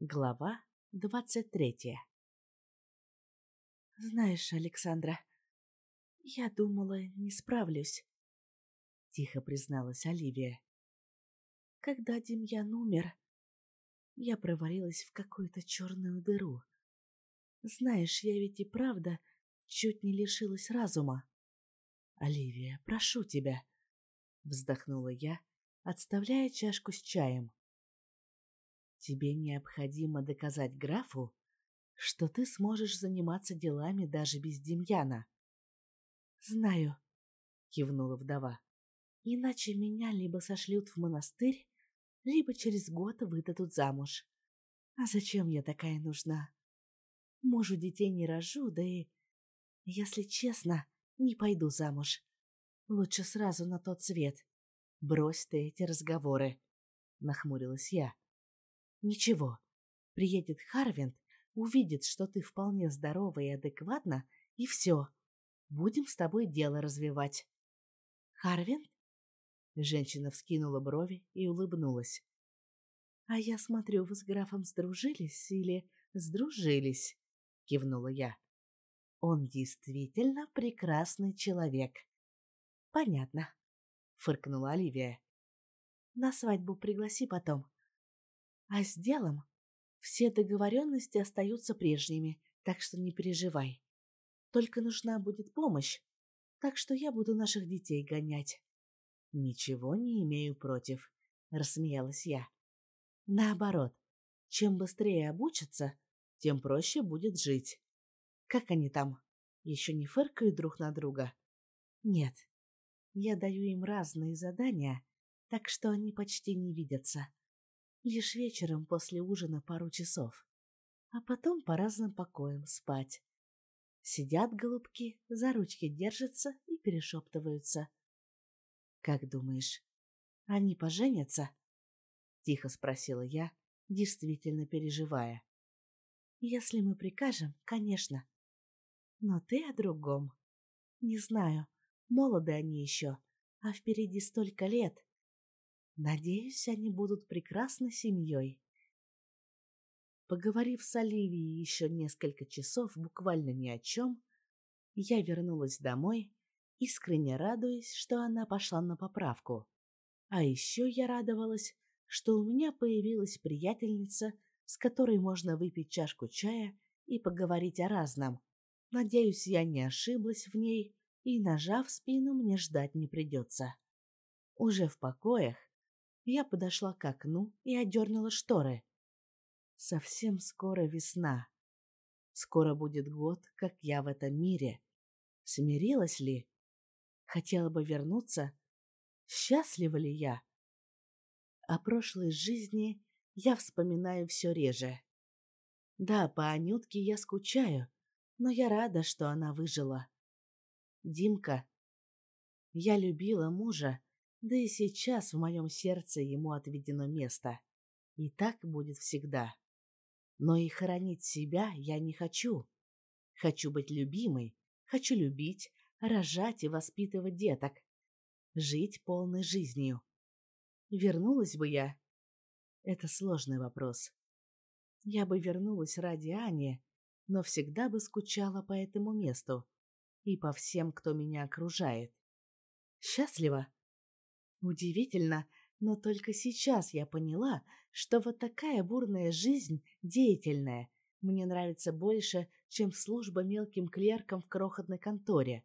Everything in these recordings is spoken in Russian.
Глава двадцать третья «Знаешь, Александра, я думала, не справлюсь», — тихо призналась Оливия. «Когда Демьян умер, я провалилась в какую-то черную дыру. Знаешь, я ведь и правда чуть не лишилась разума». «Оливия, прошу тебя», — вздохнула я, отставляя чашку с чаем. Тебе необходимо доказать графу, что ты сможешь заниматься делами даже без Демьяна. Знаю, кивнула вдова. Иначе меня либо сошлют в монастырь, либо через год выдадут замуж. А зачем я такая нужна? Мужу детей не рожу, да и, если честно, не пойду замуж. Лучше сразу на тот свет. Брось ты эти разговоры, нахмурилась я. Ничего, приедет Харвинд, увидит, что ты вполне здорова и адекватна, и все. Будем с тобой дело развивать. Харвинд? Женщина вскинула брови и улыбнулась. А я смотрю, вы с графом сдружились или сдружились? Кивнула я. Он действительно прекрасный человек. Понятно, фыркнула Оливия. На свадьбу пригласи потом. А с делом все договоренности остаются прежними, так что не переживай. Только нужна будет помощь, так что я буду наших детей гонять. Ничего не имею против, рассмеялась я. Наоборот, чем быстрее обучатся, тем проще будет жить. Как они там? Еще не фыркают друг на друга? Нет. Я даю им разные задания, так что они почти не видятся. Лишь вечером после ужина пару часов. А потом по разным покоям спать. Сидят голубки, за ручки держатся и перешептываются. «Как думаешь, они поженятся?» Тихо спросила я, действительно переживая. «Если мы прикажем, конечно. Но ты о другом. Не знаю, молоды они еще, а впереди столько лет. Надеюсь, они будут прекрасной семьей. Поговорив с Оливией еще несколько часов буквально ни о чем, я вернулась домой, искренне радуясь, что она пошла на поправку. А еще я радовалась, что у меня появилась приятельница, с которой можно выпить чашку чая и поговорить о разном. Надеюсь, я не ошиблась в ней, и, нажав спину, мне ждать не придется. Уже в покоях я подошла к окну и одернула шторы. Совсем скоро весна. Скоро будет год, как я в этом мире. Смирилась ли? Хотела бы вернуться? Счастлива ли я? О прошлой жизни я вспоминаю все реже. Да, по Анютке я скучаю, но я рада, что она выжила. Димка. Я любила мужа, да и сейчас в моем сердце ему отведено место. И так будет всегда. Но и хоронить себя я не хочу. Хочу быть любимой, хочу любить, рожать и воспитывать деток. Жить полной жизнью. Вернулась бы я? Это сложный вопрос. Я бы вернулась ради Ани, но всегда бы скучала по этому месту и по всем, кто меня окружает. Счастлива? Удивительно, но только сейчас я поняла, что вот такая бурная жизнь, деятельная, мне нравится больше, чем служба мелким клерком в крохотной конторе.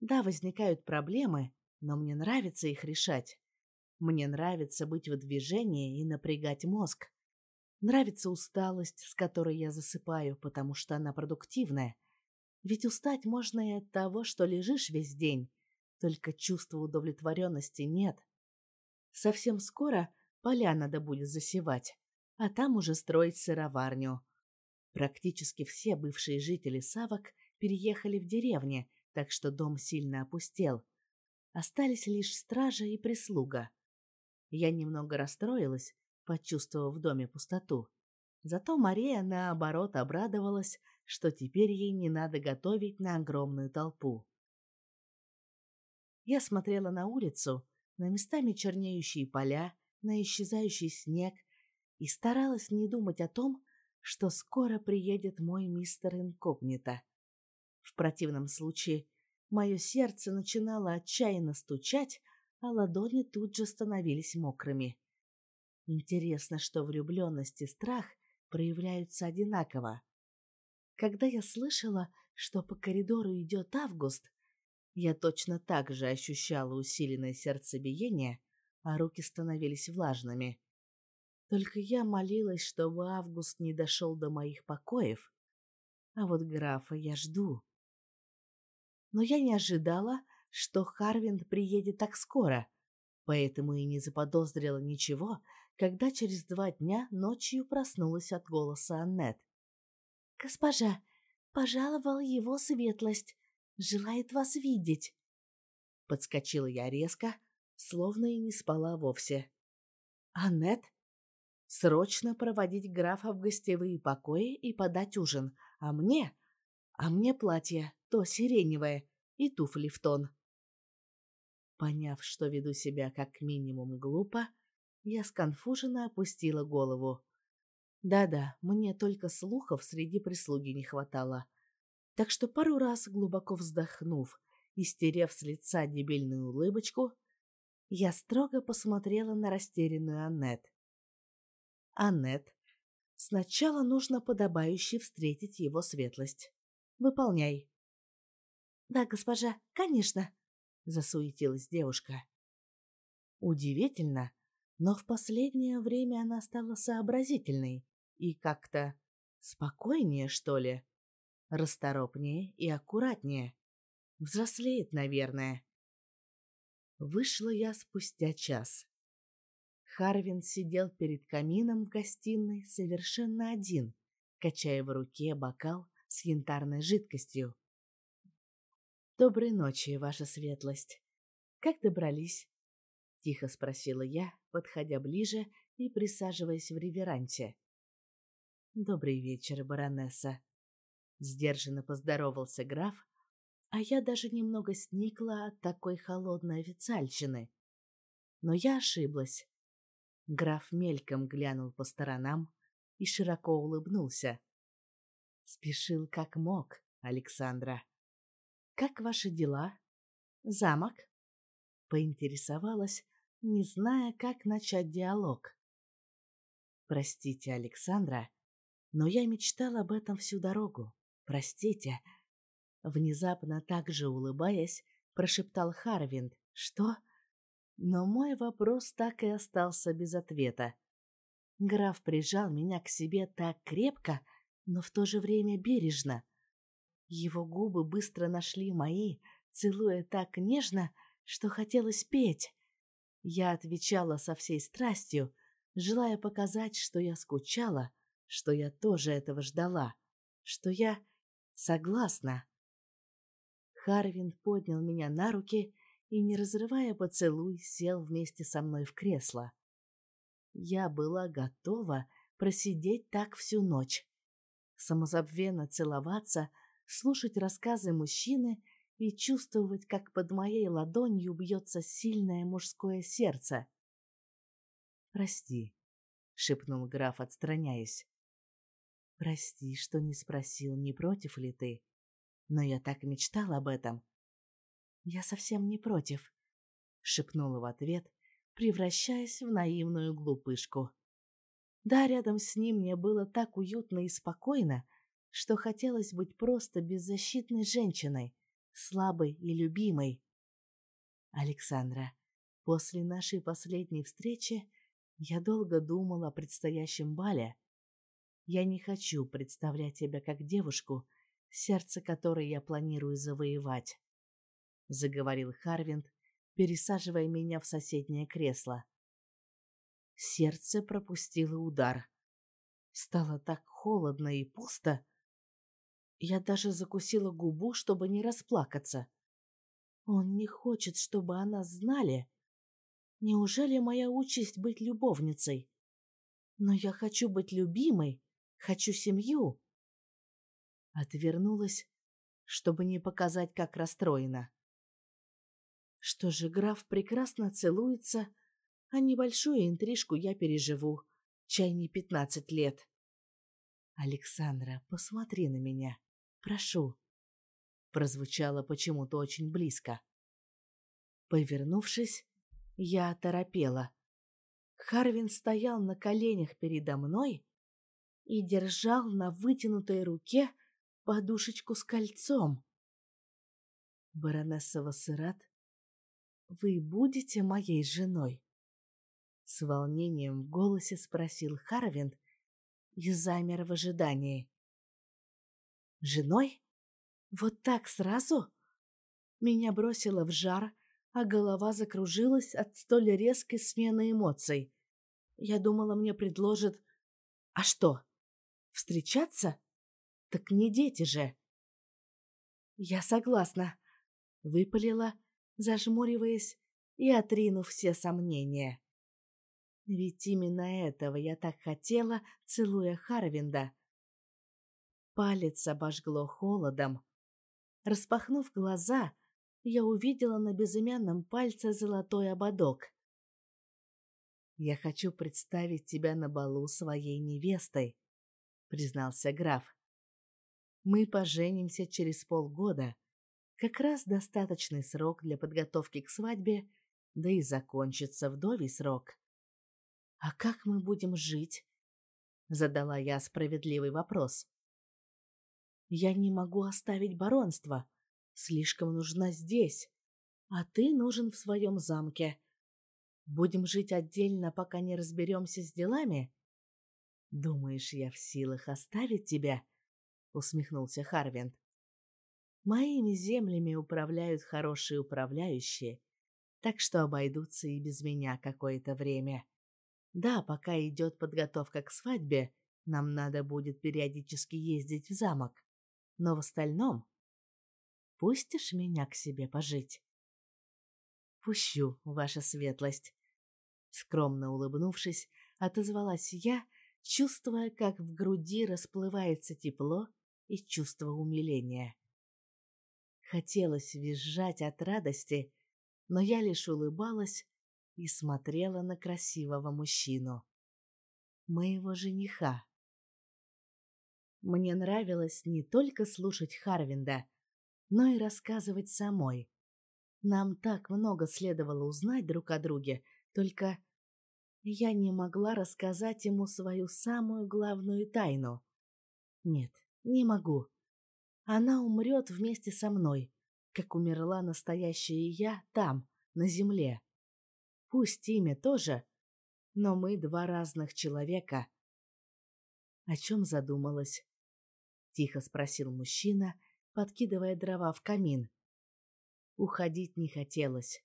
Да, возникают проблемы, но мне нравится их решать. Мне нравится быть в движении и напрягать мозг. Нравится усталость, с которой я засыпаю, потому что она продуктивная. Ведь устать можно и от того, что лежишь весь день, только чувства удовлетворенности нет. Совсем скоро поля надо будет засевать, а там уже строить сыроварню. Практически все бывшие жители Савок переехали в деревни, так что дом сильно опустел. Остались лишь стража и прислуга. Я немного расстроилась, почувствовав в доме пустоту. Зато Мария, наоборот, обрадовалась, что теперь ей не надо готовить на огромную толпу. Я смотрела на улицу, на местами чернеющие поля, на исчезающий снег и старалась не думать о том, что скоро приедет мой мистер инкогнито. В противном случае мое сердце начинало отчаянно стучать, а ладони тут же становились мокрыми. Интересно, что влюбленность и страх проявляются одинаково. Когда я слышала, что по коридору идет Август, я точно так же ощущала усиленное сердцебиение, а руки становились влажными. Только я молилась, чтобы Август не дошел до моих покоев, а вот графа я жду. Но я не ожидала, что Харвинд приедет так скоро, поэтому и не заподозрила ничего, когда через два дня ночью проснулась от голоса Аннет. «Госпожа, пожаловал его светлость, желает вас видеть». Подскочила я резко, словно и не спала вовсе. «Аннет? Срочно проводить графа в гостевые покои и подать ужин, а мне? А мне платье, то сиреневое, и туфли в тон». Поняв, что веду себя как минимум глупо, я сконфуженно опустила голову. Да-да, мне только слухов среди прислуги не хватало. Так что пару раз, глубоко вздохнув и стерев с лица дебильную улыбочку, я строго посмотрела на растерянную Аннет. Аннет, сначала нужно подобающе встретить его светлость. Выполняй. Да, госпожа, конечно, засуетилась девушка. Удивительно, но в последнее время она стала сообразительной и как-то спокойнее, что ли, расторопнее и аккуратнее. Взрослеет, наверное. Вышла я спустя час. Харвин сидел перед камином в гостиной совершенно один, качая в руке бокал с янтарной жидкостью. «Доброй ночи, ваша светлость. Как добрались?» — тихо спросила я, подходя ближе и присаживаясь в реверанте. «Добрый вечер, баронесса», — сдержанно поздоровался граф, а я даже немного сникла от такой холодной официальщины. Но я ошиблась. Граф мельком глянул по сторонам и широко улыбнулся. Спешил как мог, Александра. «Как ваши дела? Замок?» Поинтересовалась, не зная, как начать диалог. «Простите, Александра, но я мечтала об этом всю дорогу. Простите, Внезапно так же улыбаясь, прошептал Харвинд. «Что?» Но мой вопрос так и остался без ответа. Граф прижал меня к себе так крепко, но в то же время бережно. Его губы быстро нашли мои, целуя так нежно, что хотелось петь. Я отвечала со всей страстью, желая показать, что я скучала, что я тоже этого ждала, что я согласна. Харвин поднял меня на руки и, не разрывая поцелуй, сел вместе со мной в кресло. Я была готова просидеть так всю ночь. Самозабвенно целоваться, слушать рассказы мужчины и чувствовать, как под моей ладонью бьется сильное мужское сердце. «Прости», — шепнул граф, отстраняясь. «Прости, что не спросил, не против ли ты?» Но я так мечтал об этом. Я совсем не против, шепнула в ответ, превращаясь в наивную глупышку. Да, рядом с ним мне было так уютно и спокойно, что хотелось быть просто беззащитной женщиной, слабой и любимой. Александра, после нашей последней встречи я долго думала о предстоящем бале. Я не хочу представлять тебя как девушку, сердце которой я планирую завоевать, — заговорил Харвинд, пересаживая меня в соседнее кресло. Сердце пропустило удар. Стало так холодно и пусто. Я даже закусила губу, чтобы не расплакаться. Он не хочет, чтобы о нас знали. Неужели моя участь быть любовницей? Но я хочу быть любимой, хочу семью. Отвернулась, чтобы не показать, как расстроена. Что же, граф прекрасно целуется, а небольшую интрижку я переживу. чай не пятнадцать лет. Александра, посмотри на меня. Прошу. Прозвучало почему-то очень близко. Повернувшись, я оторопела. Харвин стоял на коленях передо мной и держал на вытянутой руке подушечку с кольцом. Баронесса Вассерат, вы будете моей женой? С волнением в голосе спросил Харвин и замер в ожидании. Женой? Вот так сразу? Меня бросило в жар, а голова закружилась от столь резкой смены эмоций. Я думала, мне предложат... А что? Встречаться? Так не дети же. Я согласна, выпалила, зажмуриваясь и отринув все сомнения. Ведь именно этого я так хотела, целуя Харвинда. Палец обожгло холодом. Распахнув глаза, я увидела на безымянном пальце золотой ободок. «Я хочу представить тебя на балу своей невестой», — признался граф. «Мы поженимся через полгода, как раз достаточный срок для подготовки к свадьбе, да и закончится вдовий срок». «А как мы будем жить?» — задала я справедливый вопрос. «Я не могу оставить баронство, слишком нужна здесь, а ты нужен в своем замке». Будем жить отдельно, пока не разберемся с делами? Думаешь, я в силах оставить тебя? Усмехнулся Харвин. Моими землями управляют хорошие управляющие, так что обойдутся и без меня какое-то время. Да, пока идет подготовка к свадьбе, нам надо будет периодически ездить в замок. Но в остальном... Пустишь меня к себе пожить? Пущу, ваша светлость. Скромно улыбнувшись, отозвалась я, чувствуя, как в груди расплывается тепло и чувство умиления. Хотелось визжать от радости, но я лишь улыбалась и смотрела на красивого мужчину. Моего жениха. Мне нравилось не только слушать Харвинда, но и рассказывать самой. Нам так много следовало узнать друг о друге, только я не могла рассказать ему свою самую главную тайну. Нет, не могу. Она умрет вместе со мной, как умерла настоящая я там, на земле. Пусть имя тоже, но мы два разных человека. О чем задумалась? Тихо спросил мужчина, подкидывая дрова в камин. Уходить не хотелось.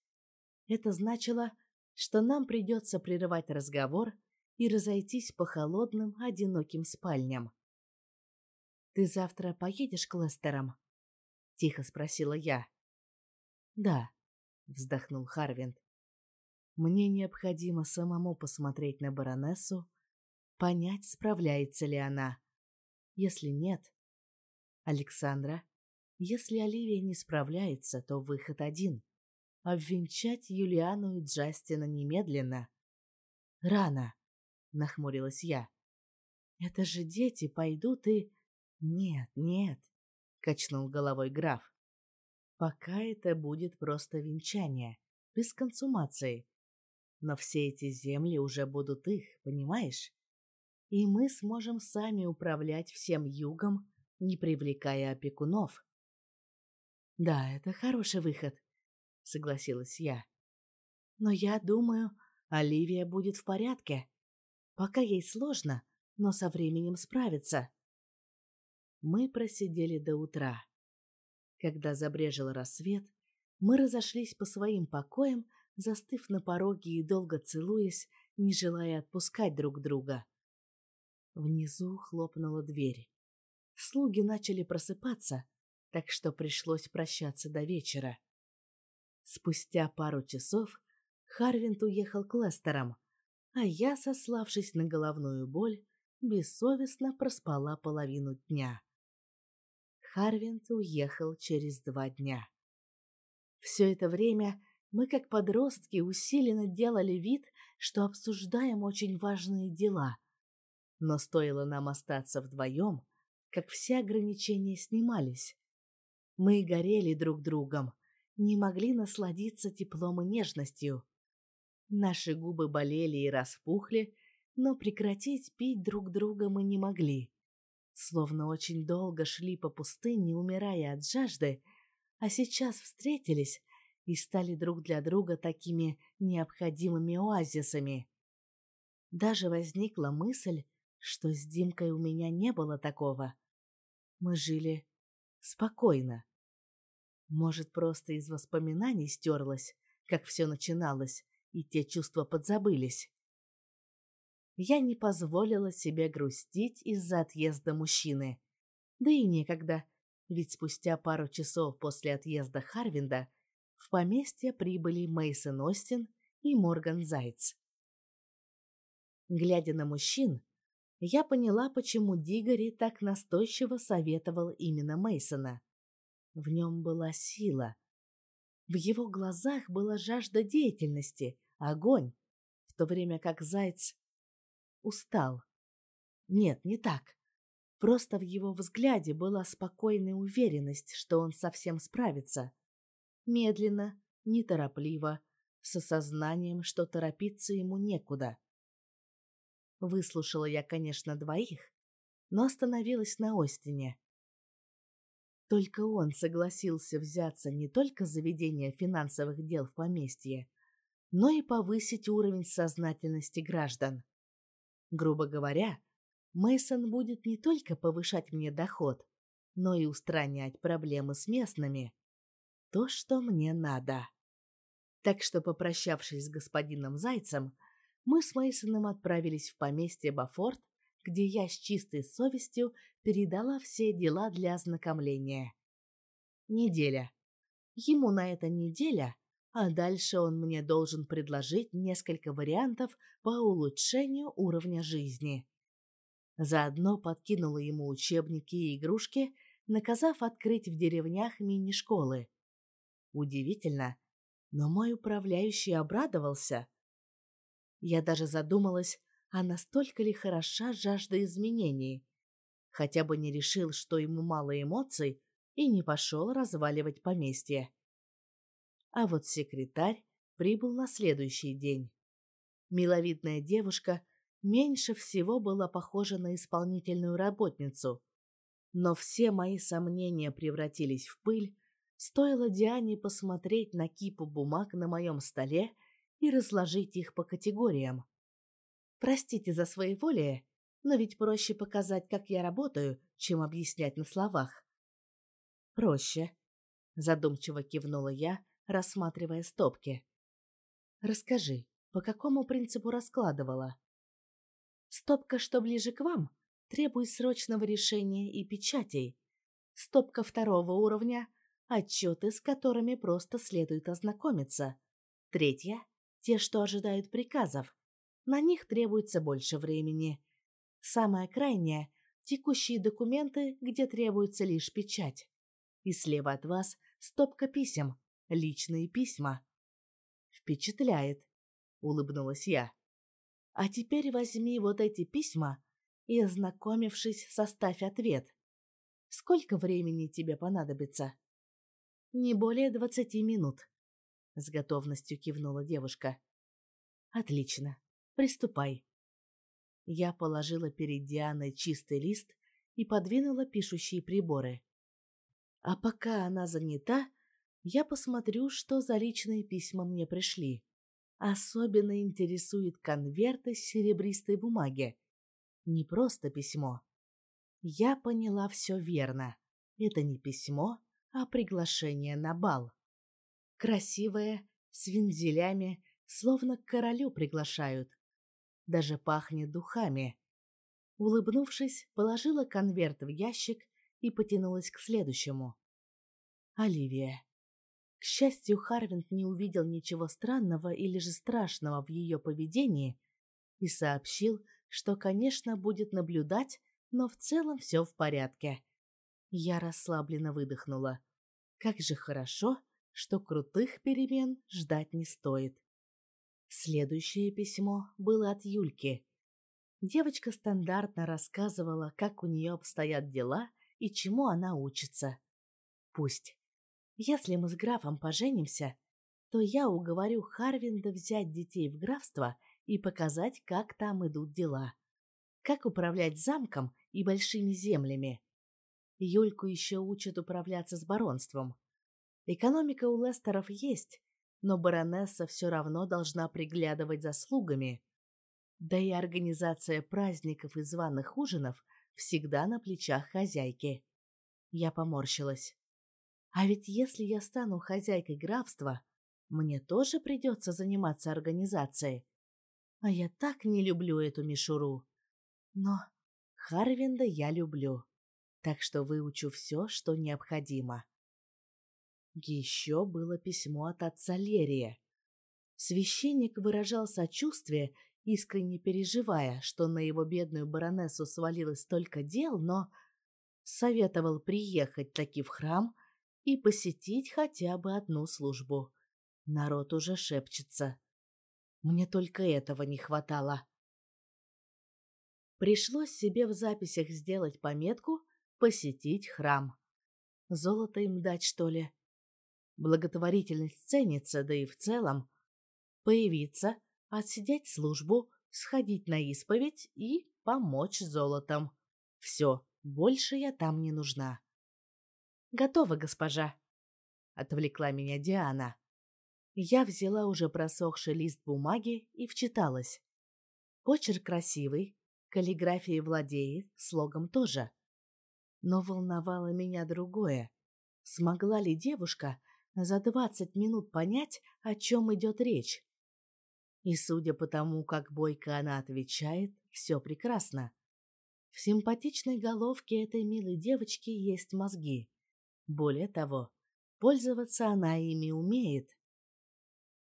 Это значило, что нам придется прерывать разговор и разойтись по холодным, одиноким спальням. «Ты завтра поедешь к Лестерам?» — тихо спросила я. «Да», — вздохнул Харвинд. «Мне необходимо самому посмотреть на баронессу, понять, справляется ли она. Если нет... Александра, если Оливия не справляется, то выход один — обвенчать Юлиану и Джастина немедленно. «Рано», — нахмурилась я. «Это же дети пойдут и...» «Нет, нет», — качнул головой граф. «Пока это будет просто венчание, без консумации. Но все эти земли уже будут их, понимаешь? И мы сможем сами управлять всем югом, не привлекая опекунов. Да, это хороший выход, согласилась я. Но я думаю, Оливия будет в порядке. Пока ей сложно, но со временем справится. Мы просидели до утра. Когда забрежил рассвет, мы разошлись по своим покоям, застыв на пороге и долго целуясь, не желая отпускать друг друга. Внизу хлопнула дверь. Слуги начали просыпаться, так что пришлось прощаться до вечера. Спустя пару часов Харвинт уехал к Лестерам, а я, сославшись на головную боль, бессовестно проспала половину дня. Харвинт уехал через два дня. Все это время мы, как подростки, усиленно делали вид, что обсуждаем очень важные дела, Но стоило нам остаться вдвоем, как все ограничения снимались. Мы горели друг другом, не могли насладиться теплом и нежностью. Наши губы болели и распухли, но прекратить пить друг друга мы не могли. Словно очень долго шли по пустыне, умирая от жажды, а сейчас встретились и стали друг для друга такими необходимыми оазисами. Даже возникла мысль, что с Димкой у меня не было такого. Мы жили спокойно. Может, просто из воспоминаний стерлось, как все начиналось, и те чувства подзабылись. Я не позволила себе грустить из-за отъезда мужчины. Да и некогда, ведь спустя пару часов после отъезда Харвинда в поместье прибыли Мейсон Остин и Морган Зайц. Глядя на мужчин, я поняла, почему Дигори так настойчиво советовал именно Мейсона. В нем была сила. В его глазах была жажда деятельности, огонь, в то время как Зайц устал. Нет, не так. Просто в его взгляде была спокойная уверенность, что он совсем справится. Медленно, неторопливо, с осознанием, что торопиться ему некуда. Выслушала я, конечно, двоих, но остановилась на Остине. Только он согласился взяться не только за ведение финансовых дел в поместье, но и повысить уровень сознательности граждан. Грубо говоря, Мейсон будет не только повышать мне доход, но и устранять проблемы с местными. То, что мне надо. Так что, попрощавшись с господином Зайцем, мы с Мейсоном отправились в поместье Бафорт, где я с чистой совестью передала все дела для ознакомления. Неделя. Ему на это неделя, а дальше он мне должен предложить несколько вариантов по улучшению уровня жизни. Заодно подкинула ему учебники и игрушки, наказав открыть в деревнях мини-школы. Удивительно, но мой управляющий обрадовался. Я даже задумалась, а настолько ли хороша жажда изменений. Хотя бы не решил, что ему мало эмоций, и не пошел разваливать поместье. А вот секретарь прибыл на следующий день. Миловидная девушка меньше всего была похожа на исполнительную работницу. Но все мои сомнения превратились в пыль, стоило Диане посмотреть на кипу бумаг на моем столе и разложить их по категориям. Простите за своеволие, но ведь проще показать, как я работаю, чем объяснять на словах. Проще, задумчиво кивнула я, рассматривая стопки. Расскажи, по какому принципу раскладывала? Стопка, что ближе к вам, требует срочного решения и печатей. Стопка второго уровня – отчеты, с которыми просто следует ознакомиться. Третья – те, что ожидают приказов. На них требуется больше времени. Самая крайняя – текущие документы, где требуется лишь печать. И слева от вас – стопка писем, личные письма. Впечатляет, улыбнулась я. А теперь возьми вот эти письма и, ознакомившись, составь ответ. Сколько времени тебе понадобится? Не более двадцати минут, с готовностью кивнула девушка. Отлично. Приступай. Я положила перед Дианой чистый лист и подвинула пишущие приборы. А пока она занята, я посмотрю, что за личные письма мне пришли. Особенно интересует конверт из серебристой бумаги. Не просто письмо. Я поняла все верно. Это не письмо, а приглашение на бал. Красивое, с вензелями, словно к королю приглашают. Даже пахнет духами. Улыбнувшись, положила конверт в ящик и потянулась к следующему. Оливия. К счастью, Харвинд не увидел ничего странного или же страшного в ее поведении и сообщил, что, конечно, будет наблюдать, но в целом все в порядке. Я расслабленно выдохнула. Как же хорошо, что крутых перемен ждать не стоит. Следующее письмо было от Юльки. Девочка стандартно рассказывала, как у нее обстоят дела и чему она учится. Пусть. Если мы с графом поженимся, то я уговорю Харвинда взять детей в графство и показать, как там идут дела. Как управлять замком и большими землями. Юльку еще учат управляться с баронством. Экономика у Лестеров есть, но баронесса все равно должна приглядывать за слугами. Да и организация праздников и званых ужинов всегда на плечах хозяйки. Я поморщилась. А ведь если я стану хозяйкой графства, мне тоже придется заниматься организацией. А я так не люблю эту мишуру. Но Харвинда я люблю, так что выучу все, что необходимо. Еще было письмо от отца Лерия. Священник выражал сочувствие, искренне переживая, что на его бедную баронессу свалилось столько дел, но советовал приехать таки в храм и посетить хотя бы одну службу. Народ уже шепчется. Мне только этого не хватало. Пришлось себе в записях сделать пометку «посетить храм». Золото им дать, что ли? Благотворительность ценится, да и в целом. Появиться, отсидеть службу, сходить на исповедь и помочь золотом. Все, больше я там не нужна. «Готово, госпожа», — отвлекла меня Диана. Я взяла уже просохший лист бумаги и вчиталась. Почерк красивый, каллиграфией владеет, слогом тоже. Но волновало меня другое. Смогла ли девушка за двадцать минут понять, о чем идет речь? И судя по тому, как бойко она отвечает, все прекрасно. В симпатичной головке этой милой девочки есть мозги. Более того, пользоваться она ими умеет.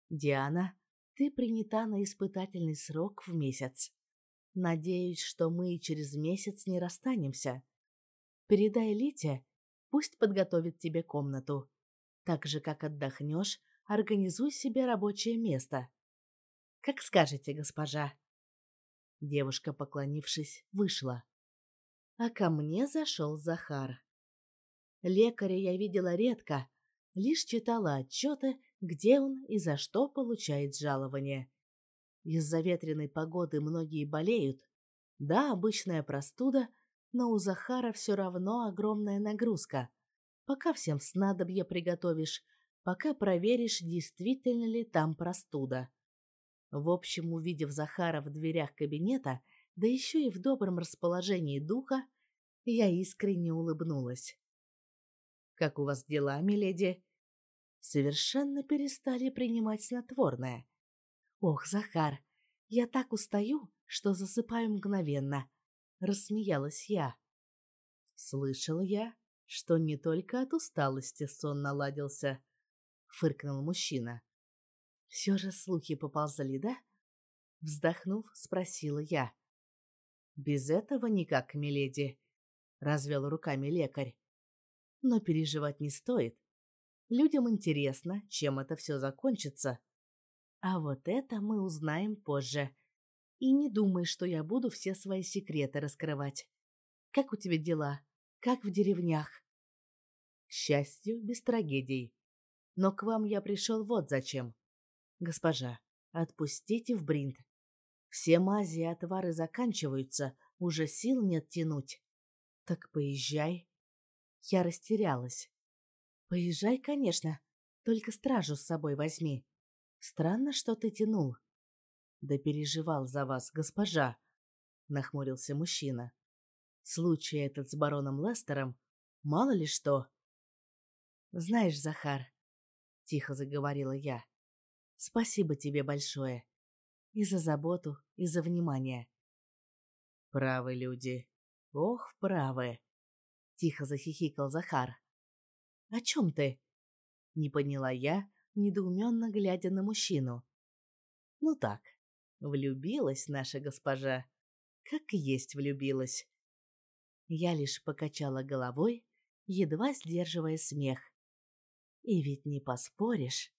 Диана, ты принята на испытательный срок в месяц. Надеюсь, что мы через месяц не расстанемся. Передай Лите, пусть подготовит тебе комнату. Так же, как отдохнешь, организуй себе рабочее место. Как скажете, госпожа. Девушка, поклонившись, вышла. А ко мне зашел Захар. Лекаря я видела редко, лишь читала отчеты где он и за что получает жалование. Из-за ветреной погоды многие болеют. Да, обычная простуда, но у Захара все равно огромная нагрузка. Пока всем снадобье приготовишь, пока проверишь, действительно ли там простуда. В общем, увидев Захара в дверях кабинета, да еще и в добром расположении духа, я искренне улыбнулась. «Как у вас дела, миледи?» совершенно перестали принимать снотворное. Ох, Захар, я так устаю, что засыпаю мгновенно, рассмеялась я. Слышала я, что не только от усталости сон наладился, фыркнул мужчина. Все же слухи поползли, да? Вздохнув, спросила я. Без этого никак, миледи, развел руками лекарь. Но переживать не стоит. Людям интересно, чем это все закончится. А вот это мы узнаем позже. И не думай, что я буду все свои секреты раскрывать. Как у тебя дела? Как в деревнях? К счастью, без трагедий. Но к вам я пришел вот зачем. Госпожа, отпустите в Бринт. Все мази и отвары заканчиваются, уже сил нет тянуть. Так поезжай. Я растерялась. Поезжай, конечно, только стражу с собой возьми. Странно, что ты тянул. Да переживал за вас, госпожа, нахмурился мужчина. Случай этот с бароном Лестером, мало ли что. Знаешь, Захар, тихо заговорила я. Спасибо тебе большое и за заботу, и за внимание. Правы люди. Ох, правы, тихо захихикал Захар. «О чем ты?» Не поняла я, недоуменно глядя на мужчину. «Ну так, влюбилась наша госпожа. Как есть влюбилась». Я лишь покачала головой, едва сдерживая смех. И ведь не поспоришь.